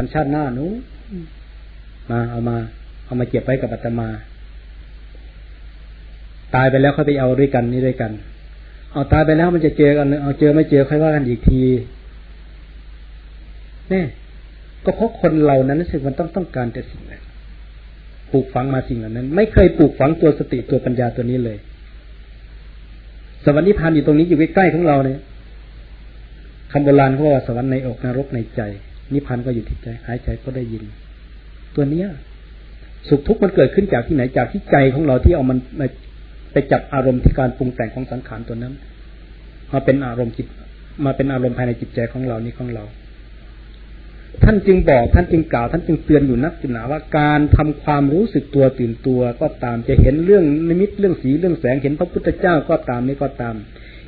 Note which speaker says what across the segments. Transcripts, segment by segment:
Speaker 1: พันชาติหน้านู้มาเอามา เอามาเก็บไว้กับอาตมา ตายไปแล้วเขาไปเอาด้วยกันนี่ด้วยกัน เอาตายไปแล้วมันจะเจอกันเอาเจอไม่เจอค่อยว่ากันอีกทีนี่ก็เพราะคนเรานั้นรู้สึกมันต้องต้องการแต่สิ่งนั้นปลูกฝังมาสิ่งเหล่านั้น ไม่เคยปลูกฝังตัวสติตัวปัญญาตัวนี้เลย สวรรค์นิพพานอยู่ตรงนี้อยู่ใกล้ๆของเราเนี่ยคำโบราณเขาว่าสวรรค์ในอกนรกในใจ นิพพานก็อยู่ที่ใจหายใจก็ได้ยิน ตัวเนี้ย สุขทุกข์มันเกิดขึ้นจากที่ไหนจากที่ใจของเราที่เอามันไปจับอารมณ์ที่การปรุงแต่งของสังขารตัวนั้น มาเป็นอารมณ์จิต มาเป็นอารมณ์ภายในจิตใจของเรานี้ของเรา ท่านจึงบอกท่านจึงกล่าว ท่านจึงเตือนอยู่นักหนาว่าการทำความรู้สึกตัวตื่นตัวก็ตามจะเห็นเรื่องนิมิตเรื่องสีเรื่องแสงเห็นพระพุทธเจ้าก็ตามนี่ก็ตาม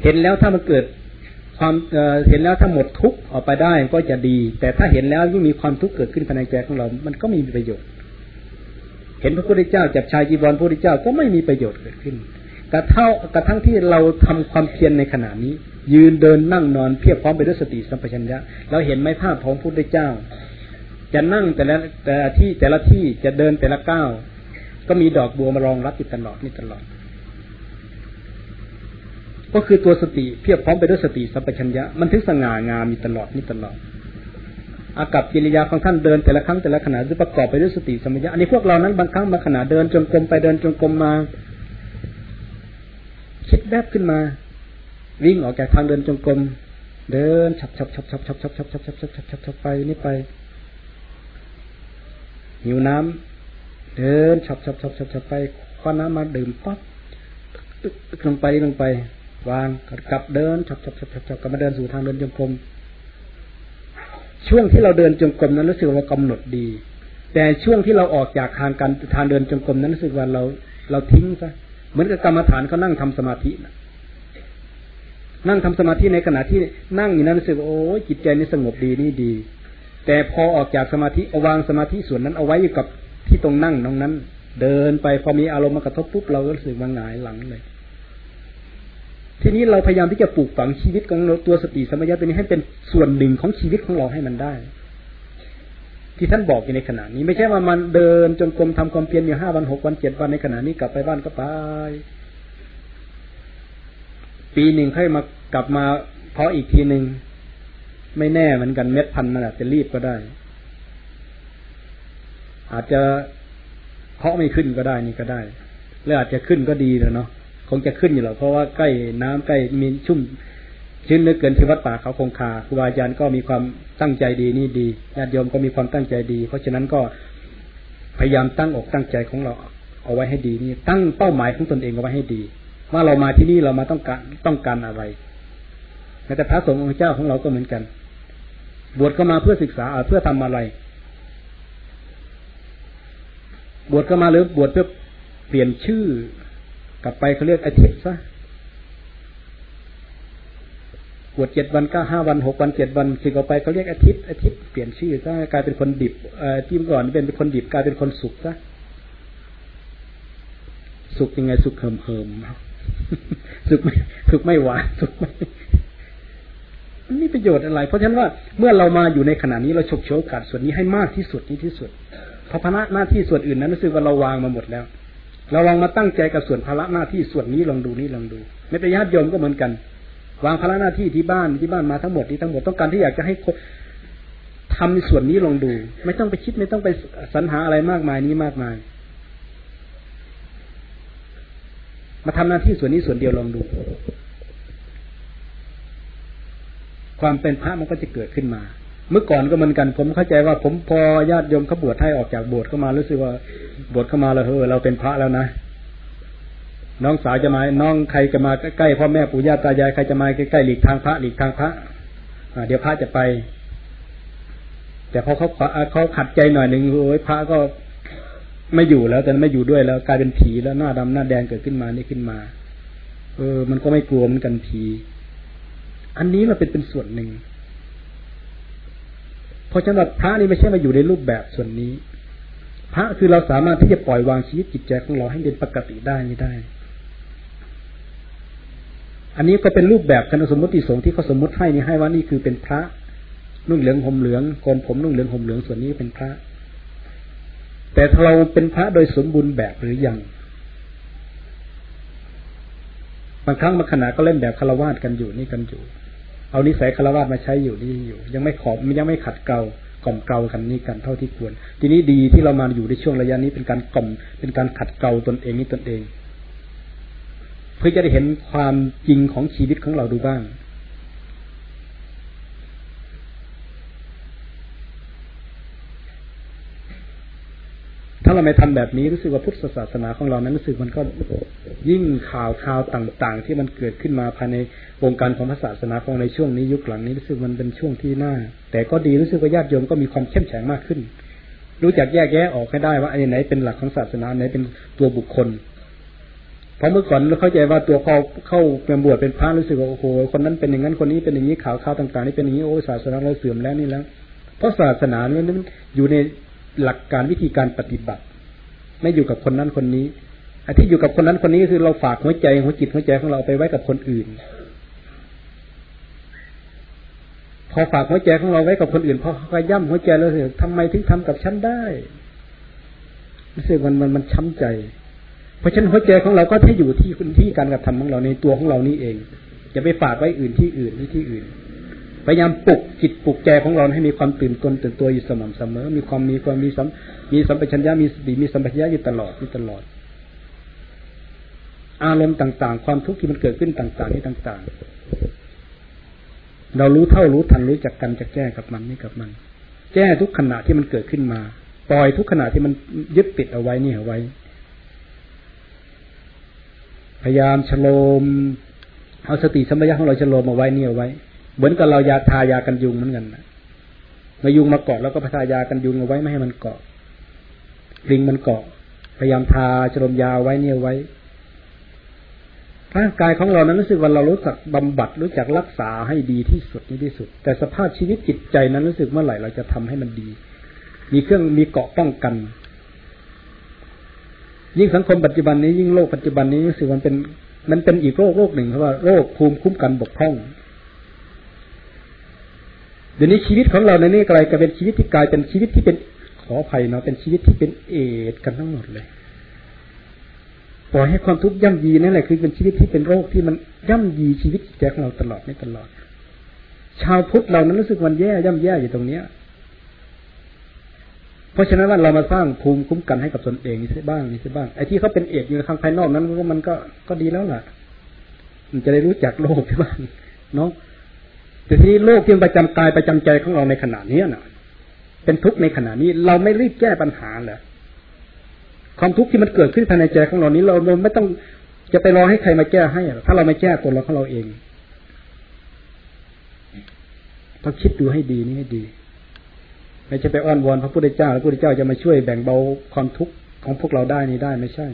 Speaker 1: เห็นแล้วถ้ามันเกิด ความเห็นแล้วถ้าหมดทุกข์ออกไปได้ก็จะดี แต่ถ้าเห็นแล้วยิ่งมีความทุกข์เกิดขึ้นภายในใจของเรา มันก็ไม่มีประโยชน์ เห็นพระพุทธเจ้าจับชายจีวรพระพุทธเจ้าก็ไม่มีประโยชน์เกิดขึ้นกระเท่ากระทั่งที่เราทำความเพียรในขณะนี้ ยืนเดินนั่งนอนเพียบพร้อมไปด้วยสติสัมปชัญญะเราเห็นไหมภาพของพระพุทธเจ้า จะนั่งแต่ละแต่ละที่แต่ละที่จะเดินแต่ละก้าวก็มีดอกบัวมารองรับอยู่ตลอดนี่ตลอด ก็คือตัวสติเพียบพร้อมไปด้วยสติสัมปชัญญะมันถึงสง่างามมีตลอดนี่ตลอดอากับกิริยาของท่านเดินแต่ละครั้งแต่ละขณะจะประกอบไปด้วยสติสัมปชัญญะอันนี้พวกเรานั้นบางครั้งบางขณะเดินจงกรมไปเดินจงกรมมา คิดแวบขึ้นมา วิ่งออกจากทางเดินจงกรมเดินฉับฉับฉับฉับฉับฉับฉับฉับฉับฉับฉับฉับฉับไปนี่ไป หิวน้ำเดินฉับฉับฉับฉับฉับไปคว้าน้ำมาดื่มปั๊บลงไปลงไป วางกลับเดินฉับฉับฉับฉับฉับกลับมาเดินสู่ทางเดินจงกรมช่วงที่เราเดินจงกรมนั้นรู้สึกว่ากำหนดดี แต่ช่วงที่เราออกจากทางการทางเดินจงกรมนั้นรู้สึกว่าเราเราทิ้งซะเหมือนกับกรรมฐานเขานั่งทำสมาธินะนั่งทำสมาธิในขณะที่นั่งอยู่นั้นรู้สึกโอ้จิตใจนี่สงบดีนี่ดี แต่พอออกจากสมาธิเอาวางสมาธิส่วนนั้นเอาไว้อยู่กับที่ตรงนั่งตรงนั้น เดินไปพอมีอารมณ์มากระทบปุ๊บเราก็รู้สึกว่าหงายหลังเลย ทีนี้เราพยายามที่จะปลูกฝังชีวิตของตัวสติสมัยะตัวนี้ให้เป็นส่วนหนึ่งของชีวิตของเราให้มันได้ ที่ท่านบอกอยู่ในขณะนี้ ไม่ใช่ว่ามันเดินจนกรมทำความเพียรอยู่ห้าวันหกวันเจ็ดวันในขณะนี้กลับไปบ้านก็ไป ปีหนึ่งค่อยมากลับมาเพาะอีกทีหนึ่งไม่แน่เหมือนกันเม็ดพันธุ์มันอาจจะรีบก็ได้ อาจจะเพาะไม่ขึ้นก็ได้นี่ก็ได้หรืออาจจะขึ้นก็ดีแล้วเนาะ งจะขึ้นอยู่หรอกเพราะว่าใกล้น้ำใกล้มีชุ่มชื้นนึกเกินที่วัดป่าเขาคงคาครูบาอาจารย์ก็มีความตั้งใจดีนี่ดีญาติโยมก็มีความตั้งใจดี เพราะฉะนั้นก็พยายามตั้งอกตั้งใจของเราเอาไว้ให้ดีนี่ตั้งเป้าหมายของตนเองเอาไว้ให้ดี ว่าเรามาที่นี่เรามาต้องการต้องการอะไรแต่พระสงฆ์องค์เจ้าของเราก็เหมือนกัน บวชก็มาเพื่อศึกษาเพื่อทำอะไร บวชก็มาหรือบวชเพื่อเปลี่ยนชื่อ กลับไปเขาเรียกอาทิตย์ซะบวชเจ็ดวันก็ห้าวันหกวันเจ็ดวันสึกออกไปเขาเรียกอาทิตย์อาทิตย์เปลี่ยนชื่อซะกลายเป็นคนดิบอ่อที่ก่อนเป็นคนดิบกลายเป็นคนสุขซะสุขยังไงสุขเหิมเหิมสุขไม่สุขไม่หวานสุขไม่มันมีประโยชน์อะไร เพราะฉะนั้นว่าเมื่อเรามาอยู่ในขณะนี้เราฉกโชกกาสส่วนนี้ให้มากที่สุดนี้ที่สุดพระพนะหน้าที่ส่วนอื่นนั้นรู้สึกว่าเราวางมาหมดแล้ว เราลองมาตั้งใจกับส่วนภาระหน้าที่ส่วนนี้ลองดูนี่ลองดูไม่ไปญาติโยมก็เหมือนกัน วางภาระหน้าที่ที่บ้านที่บ้านมาทั้งหมดที่ทั้งหมดต้องการที่อยากจะให้ทำในส่วนนี้ลองดู ไม่ต้องไปคิดไม่ต้องไปสรรหาอะไรมากมายนี้มากมาย มาทำหน้าที่ส่วนนี้ส่วนเดียวลองดู ความเป็นพระมันก็จะเกิดขึ้นมา เมื่อก่อนก็เหมือนกัน ผมเข้าใจว่า ผมพอญาติโยมเขาบวชให้ออกจากบวชเข้ามารู้สึกว่าบวชเข้ามาแล้วเออเราเป็นพระแล้วนะน้องสาวจะมา น้องใครจะมาใกล้พ่อแม่ปู่ย่าตายายใครจะมาใกล้ๆหลีกทางพระหลีกทางพระเดี๋ยวพระจะไป แต่พอเขาเขาขัดใจหน่อยหนึ่งโอ้ยพระก็ไม่อยู่แล้ว แต่ไม่อยู่ด้วยแล้ว กลายเป็นผีแล้วหน้าดำหน้าแดงเกิดขึ้นมานี่ขึ้นมา เออ มันก็ไม่กลัวเหมือนกันผีอันนี้เราเป็นเป็นส่วนหนึ่ง เพราะฉะนั้นพระนี่ไม่ใช่มาอยู่ในรูปแบบส่วนนี้ พระคือเราสามารถที่จะปล่อยวางชีวิตจิตใจของเราให้เป็นปกติได้ไม่ได้ อันนี้ก็เป็นรูปแบบคณะสมมติสงฆ์ที่เขาสมมติให้นี่ให้ว่านี่คือเป็นพระนุ่งเหลืองห่มเหลืองโกนผมนุ่งเหลืองห่มเหลืองส่วนนี้เป็นพระ แต่ถ้าเราเป็นพระโดยสมบูรณ์แบบหรือยังบางครั้งบางขณะก็เล่นแบบคารวาสกันอยู่นี่กันอยู่ เอานิสัยคารวะมาใช้อยู่นี่อยู่ ยังไม่ขอบยังไม่ขัดเกลากล่อมเกลากันนี่กันเท่าที่ควร ทีนี้ดีที่เรามาอยู่ในช่วงระยะนี้เป็นการกล่อมเป็นการขัดเกลาตนเองนี่ตนเอง เพื่อจะได้เห็นความจริงของชีวิตของเราดูบ้างาเราไม่ทำแบบนี้รู้สึกว่าพุทธศาสนาของเรานั้นรู้สึกมันก็ยิ่งข่าวข่าวต่าง ๆ ที่มันเกิดขึ้นมาภายในวงการของศาสนาของในช่วงนี้ยุคหลังนี้รู้สึกมันเป็นช่วงที่น่า แต่ก็ดีรู้สึกว่าญาติโยมก็มีความเข้มแข็งมากขึ้น รู้จักแยกแยะออกให้ได้ว่าไอ้ไหนเป็นหลักของศาสนาไหนเป็นตัวบุคคลเพราะเมื่อก่อนเราเข้าใจว่าตัวพอเข้าเป็นบวชเป็นพระรู้สึกว่าโอ้โหคนนั้นเป็นอย่างนั้นคนนี้เป็นอย่างนี้ข่าวข่าวต่างๆนี่เป็นอย่างนี้โอ้ศาสนาเราเสื่อมแล้วนี่แล้ว เพราะศาสนาเนี่ยมันอยู่ใน หลักการวิธีการปฏิบัติ ไม่อยู่กับคนนั้นคนนี้ไอ้ที่อยู่กับคนนั้นคนนี้คือเราฝากหัวใจหัวจิตหัวใจของเราไปไว้กับคนอื่น พอฝากหัวใจของเราไว้กับคนอื่นพอเขาย่ำหัวใจเราเสียทำไมถึงทำกับฉันได้รู้สึกมันมันมันช้ำใจ เพราะฉะนั้นหัวใจของเราก็ที่อยู่ที่คุณที่การกระทำของเราในตัวของเรานี่เองอย่าไปฝากไว้อื่นที่อื่นที่ที่อื่น พยายามปลุกจิตปลุกใจของเราให้มีความตื่นตนตื่นตัวอยู่สม่ำเสมอ มีความมีความมีสัมมีสัมปชัญญะมีสติมีสัมปชัญญะอยู่ตลอดอยู่ตลอด อารมณ์ต่าง ๆ ความทุกข์ที่มันเกิดขึ้นต่างๆนี่ต่าง ๆ เรารู้เท่ารู้ทันรู้จักกันจะแก้กับมันนี่กับมัน แก้ทุกขณะที่มันเกิดขึ้นมา ปล่อยทุกขณะที่มันยึดติดเอาไว้นี่เอาไว้ พยายามชโลมเอาสติสัมปชัญญะของเราชโลมเอาไว้นี่เอาไว้ เหมือนกับเรายาทายากันยุงเหมือนกันนะมายุงมาเกาะแล้วก็พทายากันยุงเอาไว้ไม่ให้มันเกาะลิงมันเกาะพยายามทาจรมยาไว้เนี่ยไว้ร่างกายของเรานั้นรู้สึกว่าเรารู้จักบำบัดรู้จักรักษาให้ดีที่สุดนี่ที่สุด แต่สภาพชีวิตจิตใจนั้นรู้สึกเมื่อไหร่เราจะทำให้มันดี มีเครื่องมีเกาะป้องกัน ยิ่งสังคมปัจจุบันนี้ยิ่งโลกปัจจุบันนี้รู้สึกมันเป็น มันเป็นอีกโรคโรคหนึ่งเพราะว่าโรคภูมิคุ้มกันบกพร่อง เดี๋ยวนี้ชีวิตของเราในนี้กลายเป็นชีวิตที่กลายเป็นชีวิตที่เป็นขออภัยเนาะเป็นชีวิตที่เป็นเอดกันทั้งหมดเลยปล่อยให้ความทุกข์ย่ำยีนั่นแหละคือเป็นชีวิตที่เป็นโรคที่มันย่ำยีชีวิตใจของเราตลอดไม่ตลอด ชาวพุทธเรานั้นรู้สึกมันแย่ย่ำแย่อยู่ตรงเนี้ย เพราะฉะนั้นเรามาสร้างภูมิคุ้มกันให้กับตนเองนี่ใช่บ้างนี่ใช่บ้างไอ้ที่เขาเป็นเอดอยู่ทางภายนอกนั้นก็มันก็ก็ดีแล้วล่ะ มันจะได้รู้จักโลกใช่บ้างเนาะ แต่ทีนี้โลกที่ประจำกายประจำใจของเราในขณะนี้นะเป็นทุกข์ในขณะนี้ เราไม่รีบแก้ปัญหาเลยความทุกข์ที่มันเกิดขึ้นภายในใจของเรานี้เราไม่ต้องจะไปรอให้ใครมาแก้ให้ถ้าเราไม่แก้ตัวเราของเราเองต้องคิดดูให้ดีนี่ให้ดีไม่ใช่ไปอ้อนวอนพระพุทธเจ้าแล้วพระพุทธเจ้าจะมาช่วยแบ่งเบาความทุกข์ของพวกเราได้นี่ได้ไม่ใช่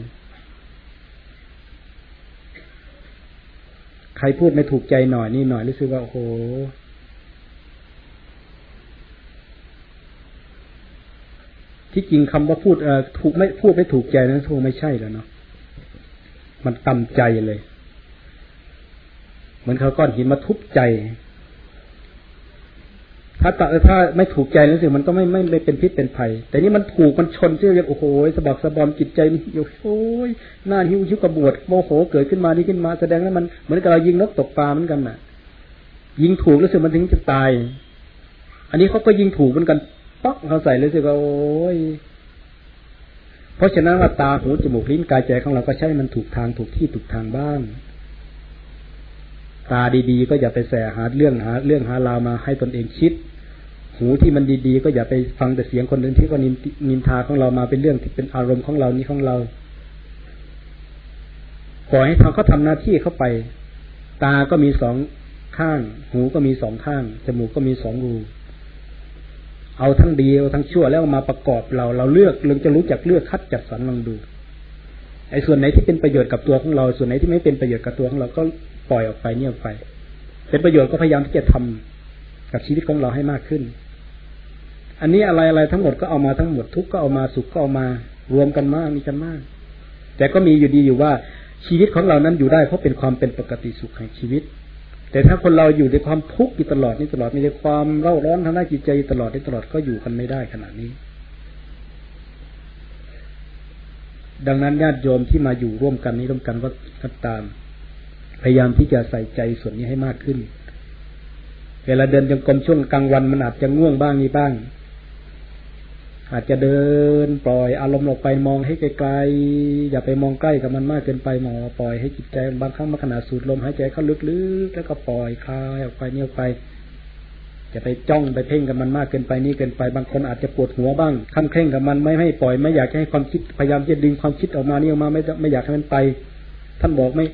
Speaker 1: ใครพูดไม่ถูกใจหน่อยนี่หน่อยรู้สึกว่าโอ้โหที่จริงคำว่าพูดเอ่อถูกไม่พูดไม่ถูกใจนั้นทูไม่ใช่แล้วเนาะมันต่ำใจเลย เหมือนเขาก้อนหินมาทุบใจ ถ้าตถ้าไม่ถูกใจนั่นสิมันก็ไม่ไม่ไม่เป็นพิษเป็นภัย แต่นี่มันถูกมันชนเสียกโอ้โหสะบักสะบอมจิตใจมันโอ้ยหน้าหิวชิวกระบวดโมโหเกิดขึ้นมานี่ขึ้นมา แสดงว่ามันเหมือนกับเรายิงนกตกปลาเหมือนกันน่ะ ยิงถูกแล้วสิมันถึงจะตาย อันนี้เขาก็ยิงถูกเหมือนกันป๊อกเขาใส่เลยสิว่าโอ้ยเพราะฉะนั้นว่าตาหูจมูกลิ้นกายใจของเราก็ใช้มันถูกทางถูกที่ถูกทางบ้างตาดีๆ ก็อย่าไปแสหาเรื่องหา เรื่องหาราวมาให้ตนเองคิด หูที่มันดีๆ ก็อย่าไปฟังแต่เสียงคนอื่นที่ก็นินนินทาของเรามาเป็นเรื่องที่เป็นอารมณ์ของเรานี้ของเราปล่อยให้ทางเขาทาหน้าที่เข้าไป ตาก็มีสองข้าง หูก็มีสองข้าง จมูกก็มีสองรูเอาทั้งดีเอาทั้งชั่วแล้วมาประกอบเรา เราเลือกเราจะรู้จักเลือกคัดจัดสรรลองดู ไอ้ส่วนไหนที่เป็นประโยชน์กับตัวของเรา ส่วนไหนที่ไม่เป็นประโยชน์กับตัวของเราก็ปล่อยออกไปเนี่ยออกไป เป็นประโยชน์ก็พยายามที่จะทำกับชีวิตของเราให้มากขึ้น อันนี้อะไรอะไรทั้งหมดก็เอามาทั้งหมดทุกก็เอามาสุขก็เอามารวมกันมากมีกันมาก แต่ก็มีอยู่ดีอยู่ว่าชีวิตของเรานั้นอยู่ได้เพราะเป็นความเป็นปกติสุขแห่งชีวิต แต่ถ้าคนเราอยู่ในความทุกข์อยู่ตลอดนี่ตลอดมีแต่ความเร่าร้อนทางด้านจิตใจตลอดนี่ตลอดก็อยู่กันไม่ได้ขนาดนี้ ดังนั้นญาติโยมที่มาอยู่ร่วมกันนี้ร่วมกันก็ตาม พยายามที่จะใส่ใจส่วนนี้ให้มากขึ้น เวลาเดินจงกรมช่วงกลางวันมันอาจจะง่วงบ้างนี่บ้าง อาจจะเดิน ปล่อยอารมณ์ออกไปมองให้ไกลๆ อย่าไปมองใกล้กับมันมากเกินไปมอปล่อยให้จิตใจบางครั้งมาขณะสูดลมหายใจเข้าลึกๆ แล้วก็ปล่อยคลายออกไปเนี่ยไปจะไปจ้องไปเพ่งกับมันมากเกินไปนี่เกินไป บางคนอาจจะปวดหัวบ้างคันเคร่งกับมันไม่ให้ปล่อยไม่อยากให้ความคิดพยายามจะดึงความคิดออกมานี่ออกมาไม่ไม่อยากให้มันไป ท่านบอกไม่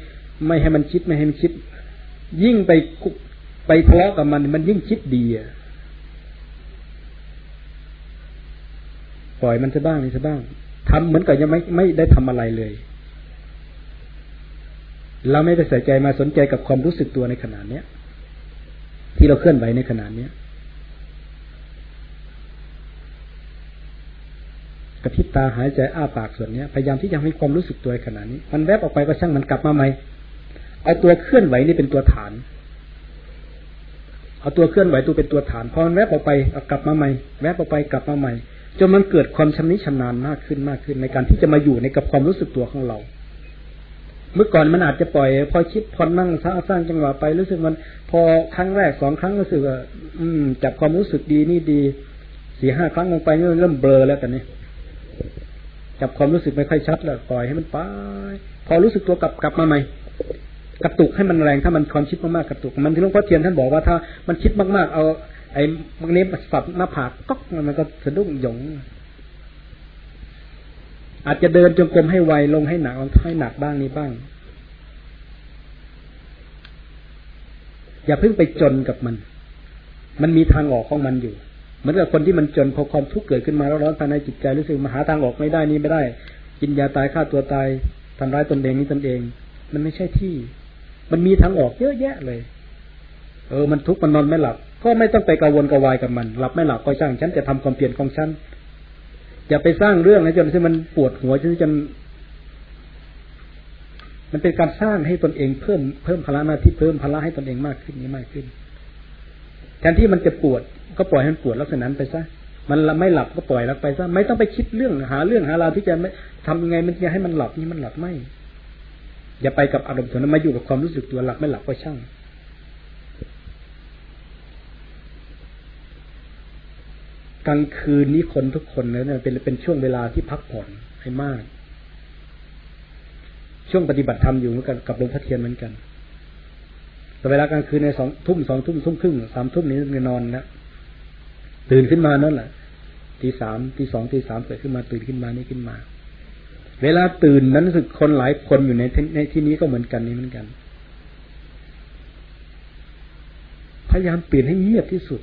Speaker 1: ไม่ให้มันคิดไม่ให้มันคิด ยิ่งไปไปทะเลาะกับมัน มันยิ่งคิดดีอะ ปล่อยมันจะบ้างนี่จะบ้างทำเหมือนกับยังไม่ไม่ได้ทำอะไรเลย เราไม่ได้ใส่ใจมาสนใจกับความรู้สึกตัวในขณะเนี้ย ที่เราเคลื่อนไหวในขณะเนี้ยกระพริบตาหายใจอ้าปากส่วนเนี้ยพยายามที่จะให้ความรู้สึกตัวในขณะนี้ มันแวบออกไปก็ช่างมันกลับมาใหม่เอาตัวเคลื่อนไหวนี่เป็นตัวฐานเอาตัวเคลื่อนไหวตัวเป็นตัวฐานพอมันแวบออกไปเอากลับมาใหม่ แวบออกไปกลับมาใหม่ จนมันเกิดความชำนิชำนาญมากขึ้นมากขึ้น ในการที่จะมาอยู่ในกับความรู้สึกตัวของเรา เมื่อก่อนมันอาจจะปล่อย พอคิดพอนั่งสร้างสร้างจังหวะไปรู้สึกมัน พอครั้งแรกสองครั้งรู้สึกว่าอืมจับความรู้สึกดีนี่ดีสี่ห้าครั้งลงไปนี่เริ่มเบลอแล้วกันนี่จับความรู้สึกไม่ค่อยชัดแล้วปล่อยให้มันไปพอรู้สึกตัวกลับกลับมาใหม่กระตุกให้มันแรงถ้ามันความคิดมากๆกระตุกมันที่หลวงพ่อเทียนท่านบอกว่าถ้ามันคิดมากๆเอา ไอ้บางนี้สับหน้าผากก๊อกมันก็สะดุ้งหยง อาจจะเดินจงกรมให้ไวลงให้หนักลงให้หนักบ้างนี้บ้าง อย่าเพิ่งไปจนกับมัน มันมีทางออกของมันอยู่เหมือนกับคนที่มันจนพอความทุกข์เกิดขึ้นมาแล้วร้อนภายในจิตใจรู้สึกมาหาทางออกไม่ได้นี่ไม่ได้ กินยาตายฆ่าตัวตายทำร้ายตนเองนี่ตนเอง มันไม่ใช่ที่ มันมีทางออกเยอะแยะเลย เออ มันทุกข์มันนอนไม่หลับ ก็ไม่ต้องไปกังวลกังวายกับมัน หลับไม่หลับก็ช่างฉันจะทำความเปลี่ยนของฉันอย่าไปสร้างเรื่องนะจนที่มันปวดหัวจนจน มันเป็นการสร้างให้ตนเองเพิ่มเพิ่มพลังหน้าที่เพิ่มพลังให้ตนเองมากขึ้นนี้มากขึ้นแทนที่มันจะปวด ก็ปล่อยให้มันปวดลักษณะนั้นไปซะมันไม่หลับก็ปล่อยแล้วไปซะไม่ต้องไปคิดเรื่องหา เรื่องหาราวที่จะไม่ทำยังไงมันจะให้มันหลับนี่มันหลับไม่ อย่าไปกับอารมณ์ตัวนั้นมาอยู่กับความรู้สึกตัวหลับไม่หลับก็ช่าง กลางคืนนี้คนทุกคนเนี่ยเป็นเป็นช่วงเวลาที่พักผ่อนให้มาก ช่วงปฏิบัติธรรมอยู่เหมือนกันกับหลวงพ่อเทียนเหมือนกัน แต่เวลากลางคืนในสองทุ่มสองทุ่มทุ่มครึ่งสามทุ่มนี้นอนนะตื่นขึ้นมานั่นแหละตีสามตีสองตีสามเกิดขึ้นมาตื่นขึ้นมานี่ขึ้นมา เวลาตื่นนั้นรู้สึกคนหลายคนอยู่ในในที่นี้ก็เหมือนกันนี่เหมือนกัน พยายามเปลี่ยนให้เงียบที่สุด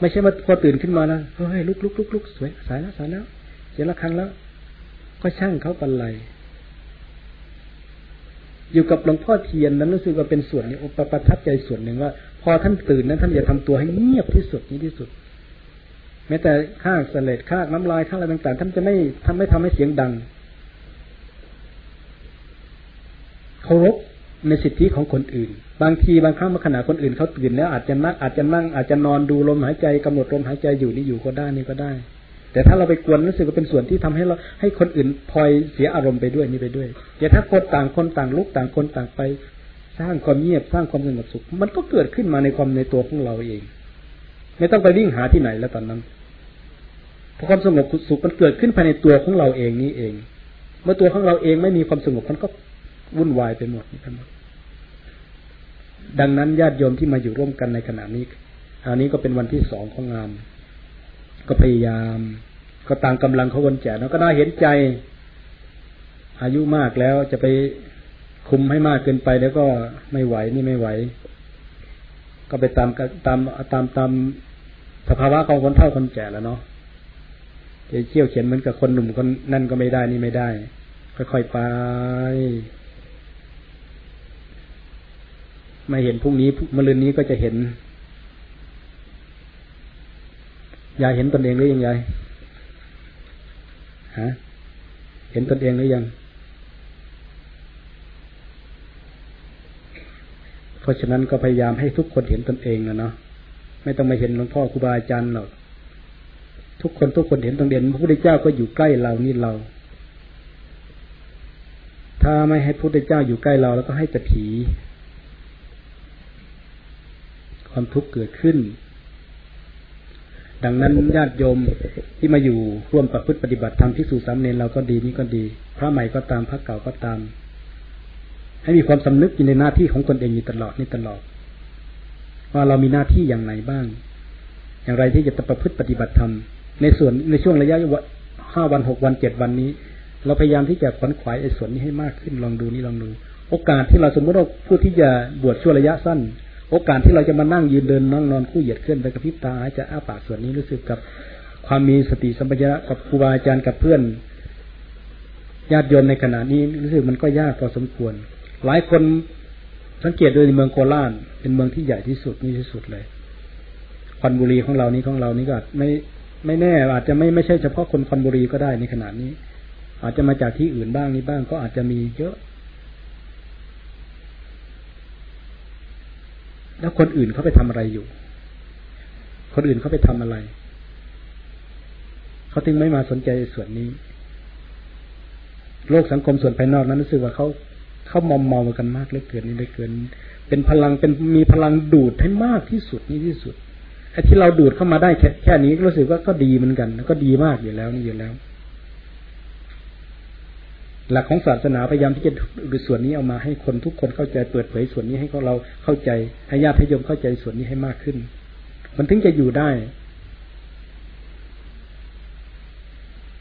Speaker 1: ไม่ใช่ว่าพอตื่นขึ้นมานะเฮ้ยลุกลุกลุกลุกสวยสายแล้วสายแล้วเสียละครั้งแล้ว ก็ช่างเขาปันไรอยู่กับหลวงพ่อเทียนนั้นรู้สึกว่าเป็นส่วนนี้อุปประทับใจส่วนหนึ่งว่า พอท่านตื่นนั้นท่านจะทำตัวให้เงียบที่สุดนี้ที่สุด แม้แต่ข้างเสลดข้างน้ำลายข้างอะไรต่าง ๆ ท่านจะไม่ทำไม่ทำให้เสียงดังเคารพ ในสิทธิของคนอื่น บางทีบางครั้งมาขณะคนอื่นเขาตื่นแล้วอาจจะนั่งอาจจะนั่งอาจจะนอนดูลมหายใจกำหนดลมหายใจอยู่นี่อยู่ก็ได้นี่ก็ได้ แต่ถ้าเราไปกวนรู้สึกว่าเป็นส่วนที่ทำให้เราให้คนอื่นพลอยเสียอารมณ์ไปด้วยนี่ไปด้วยแต่ถ้าคนต่างคนต่างลุกต่างคนต่างไป สร้างความเงียบสร้างความสงบสุข มันก็เกิดขึ้นมาในความในตัวของเราเอง ไม่ต้องไปวิ่งหาที่ไหนแล้วตอนนั้นพอความสงบสุขมันเกิดขึ้นภายในตัวของเราเองนี่เอง เมื่อตัวของเราเองไม่มีความสงบมันก็วุ่นวายไปหมดนี่ทั้งหมด ดังนั้นญาติโยมที่มาอยู่ร่วมกันในขณะนี้อันนี้ก็เป็นวันที่สองของงาน ก็พยายาม ก็ต่างกำลังเขาคนแก่แล้วก็น่าเห็นใจ อายุมากแล้วจะไปคุมให้มากเกินไปแล้วก็ไม่ไหวนี่ไม่ไหว ก็ไปตามตามตามตามสภาวะของคนเฒ่าคนแก่แล้วเนาะจะเชี่ยวเขียนเหมือนกับคนหนุ่มคนนั่นก็ไม่ได้นี่ไม่ได้ค่อยๆไป ไม่เห็นพรุ่งนี้มะรืนนี้ก็จะเห็นยายเห็นตนเองหรือยังยายฮะเห็นตนเองหรือยัง เพราะฉะนั้นก็พยายามให้ทุกคนเห็นตนเองนะเนาะไม่ต้องมาเห็นหลวงพ่อครูบาอาจารย์หรอกทุกคนทุกคนเห็นตรงเด่นพระพุทธเจ้าก็อยู่ใกล้เรานี่เรา ถ้าไม่ให้พระพุทธเจ้าอยู่ใกล้เราแล้วก็ให้แต่ผี ความทุกข์เกิดขึ้น ดังนั้นญาติโยมที่มาอยู่ร่วมประพฤติปฏิบัติธรรมที่สู่สามเณรเราก็ดีนี่ก็ดี พระใหม่ก็ตามพระเก่าก็ตาม ให้มีความสำนึกอยู่ในหน้าที่ของตนเองอยู่ตลอดนี่ตลอด ว่าเรามีหน้าที่อย่างไรบ้าง อย่างไรที่จะประพฤติปฏิบัติธรรมในส่วนในช่วงระยะห้าวันหกวันเจ็ดวันนี้ เราพยายามที่จะขวนขวายไอ้ส่วนนี้ให้มากขึ้นลองดูนี่ลองดู โอกาสที่เราสมมติว่าผู้ที่จะบวชช่วงระยะสั้น โอกาสที่เราจะมานั่งยืนเดินนั่งนอนคู่เหยียดเคลื่อนไปกับพิบตาจะอ้าปากส่วนนี้รู้สึกกับความมีสติสัมปชัญญะกับครูบาอาจารย์กับเพื่อนญาติโยมในขณะนี้รู้สึกมันก็ยากพอสมควร หลายคนสังเกตโดยเมืองโคราชเป็นเมืองที่ใหญ่ที่สุดนี่ที่สุดเลยควันบุรีของเรานี้ของเรานี่ก็ไม่ไม่แน่ อาจจะไม่ไม่ใช่เฉพาะคนคอนบุรีก็ได้ในขณะนี้ อาจจะมาจากที่อื่นบ้างนี้บ้างก็อาจจะมีเยอะ แล้วคนอื่นเขาไปทำอะไรอยู่ คนอื่นเขาไปทำอะไร เขาถึงไม่มาสนใจส่วนนี้ โลกสังคมส่วนภายนอกนั้นรู้สึกว่าเขาเขามอมเมากันมากเหลือเกินนี่เหลือเกิน เป็นพลังเป็นมีพลังดูดให้มากที่สุดนี่ที่สุดไอ้ที่เราดูดเข้ามาได้แค่แค่นี้รู้สึกว่าก็ดีเหมือนกัน ก็ดีมากอยู่แล้วนี่อยู่แล้ว หลักของศาสนาพยายามที่จะดูส่วนนี้เอามาให้คนทุกคนเข้าใจเปิดเผยส่วนนี้ให้เราเข้าใจให้ญาติโยมเข้าใจส่วนนี้ให้มากขึ้น มันถึงจะอยู่ได้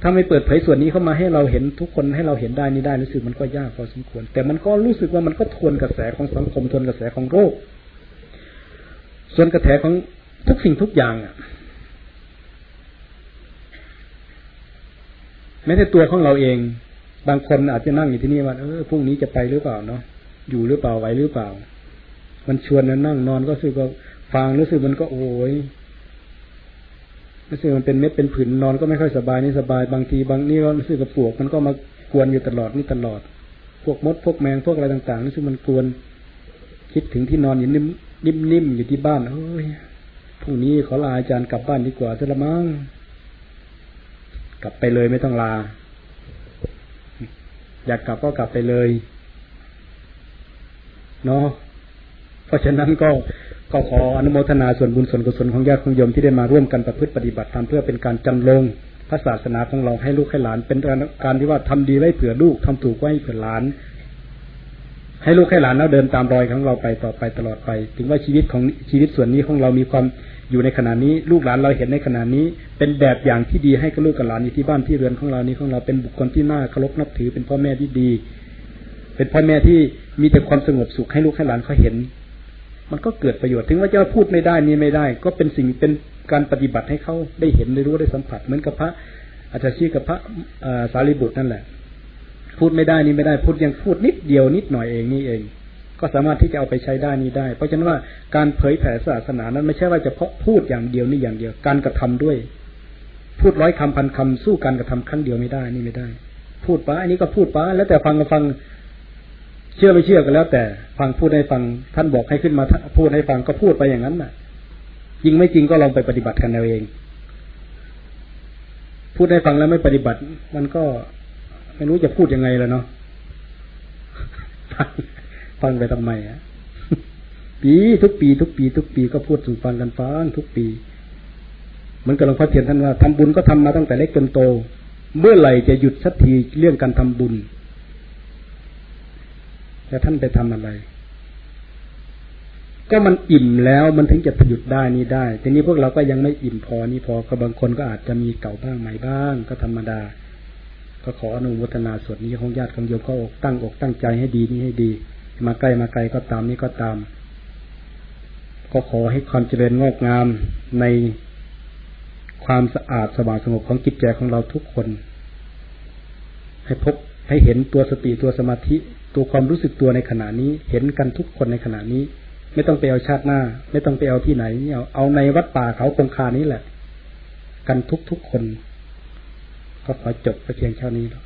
Speaker 1: ถ้าไม่เปิดเผยส่วนนี้เข้ามาให้เราเห็นทุกคนให้เราเห็นได้นี่ได้รู้สึกมันก็ยากพอสมควร แต่มันก็รู้สึกว่ามันก็ทวนกระแสของสังคมทวนกระแสของโลกส่วนกระแสของทุกสิ่งทุกอย่างอะแม้แต่ตัวของเราเอง บางคนอาจจะนั่งอยู่ที่นี่ว่าเออพรุ่งนี้จะไปหรือเปล่าเนาะอยู่หรือเปล่าไหวหรือเปล่า มันชวนนั่งนอนก็รู้สึกว่าฟังรู้สึกมันก็โอ้ยรู้สึกมันเป็นเม็ดเป็นผืนนอนก็ไม่ค่อยสบายนี่สบายบางทีบางนี่ก็รู้สึกกับปวกมันก็มากวนอยู่ตลอดนี่ตลอด พวกมดพวกแมงพวกอะไรต่างๆรู้สึกมันกวน คิดถึงที่นอนอยู่นิ่มๆอยู่ที่บ้านเอ้ยพรุ่งนี้ขอลาอาจารย์กลับบ้านดีกว่าเถอะละมั้งกลับไปเลยไม่ต้องลา อยากกลับก็กลับไปเลยเนาะเพราะฉะนั้นก็ก็ขออนุโมทนาส่วนบุญส่วนกุศลของญาติของโยมที่ได้มาร่วมกันประพฤติปฏิบัติธรรมเพื่อเป็นการจันลงพระศาสนาของเราให้ลูกให้หลาน เป็นการที่ว่าทำดีไว้เผื่อลูกทำถูกไว้เผื่อหลาน ให้ลูกให้หลานเราเดินตามรอยของเราไปต่อไปตลอดไป ถึงว่าชีวิตของชีวิตส่วนนี้ของเรามีความอยู่ในขณะนี้ ลูกหลานเราเห็นในขณะนี้ เป็นแบบอย่างที่ดีให้กับลูกกับหลานอยู่ที่บ้านที่เรือนของเรานี้ของเราเป็นบุคคลที่น่าเคารพนับถือเป็นพ่อแม่ที่ดี เป็นพ่อแม่ที่มีแต่ความสงบสุขให้ลูกให้หลานเขาเห็น มันก็เกิดประโยชน์ถึงว่าจะพูดไม่ได้นี่ไม่ได้ ก็เป็นสิ่งเป็นการปฏิบัติให้เขาได้เห็นได้รู้ได้สัมผัสเหมือนกับพระอาจารย์ชีกับพระสารีบุตรนั่นแหละ พูดไม่ได้นี่ไม่ได้พูดยังพูดนิดเดียวนิดหน่อยเองนี่เอง ก็สามารถที่จะเอาไปใช้ได้นี่ได้ เพราะฉะนั้นว่าการเผยแผ่ศาสนานั้นไม่ใช่ว่าจะเพาะพูดอย่างเดียวนี่อย่างเดียว การกระทำด้วย พูดร้อยคำพันคำสู้การกระทำครั้งเดียวไม่ได้นี่ไม่ได้ พูดป้าอันนี้ก็พูดป้าแล้วแต่ฟังก็ฟังเชื่อไม่เชื่อก็แล้ว แต่ฟังพูดให้ฟังท่านบอกให้ขึ้นมาพูดให้ฟังก็พูดไปอย่างนั้นน่ะจริงไม่จริงก็ลองไปปฏิบัติกันเอาเอง พูดให้ฟังแล้วไม่ปฏิบัติ มันก็ ไม่รู้จะพูดยังไงแล้วเนาะฟังไปทำไมอะปีทุกปี ทุกปี ทุกปีก็พูดสู่ฟังกันฟังทุกปีเหมือนกับหลวงพ่อเทียนท่านว่าทำบุญก็ทำมาตั้งแต่เล็กจนโต เมื่อไหร่จะหยุดสักทีเรื่องการทำบุญแต่ท่านไปทำอะไร ก็มันอิ่มแล้วมันถึงจะหยุดได้นี่ได้ ทีนี้พวกเราก็ยังไม่อิ่มพอนี่พอก็บางคนก็อาจจะมีเก่าบ้างใหม่บ้างก็ธรรมดา ก็ขออนุโมทนาส่วนนี้ของญาติของโยมก็อกตั้งอกตั้งใจให้ดีนี่ให้ดี มาใกล้มาไกลก็ตามนี้ก็ตาม ก็ขอให้ความเจริญงอกงามในความสะอาดสว่างสงบของจิตใจของเราทุกคน ให้พบให้เห็นตัวสติตัวสมาธิ ตัวความรู้สึกตัวในขณะนี้ เห็นกันทุกคนในขณะนี้ ไม่ต้องไปเอาชาติหน้า ไม่ต้องไปเอาที่ไหนเอาเอาในวัดป่าเขาคงคานี้แหละ กันทุกทุกคน ก็ขอจบไปเพียงเท่านี้แล้ว